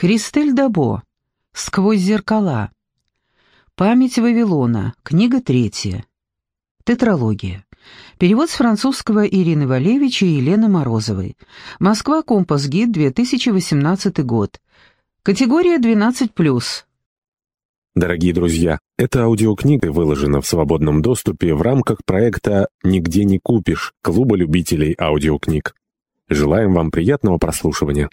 Кристель Дабо. Сквозь зеркала. Память Вавилона. Книга третья. Тетралогия. Перевод с французского Ирины Валевича и Елены Морозовой. Москва, Компас Гид, 2018 год. Категория 12+. Дорогие друзья, эта аудиокнига выложена в свободном доступе в рамках проекта «Нигде не купишь» Клуба любителей аудиокниг. Желаем вам приятного прослушивания.